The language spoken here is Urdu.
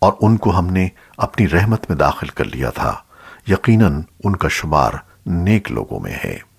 اور ان کو ہم نے اپنی رحمت میں داخل کر لیا تھا۔ یقیناً ان کا شمار نیک لوگوں میں ہے۔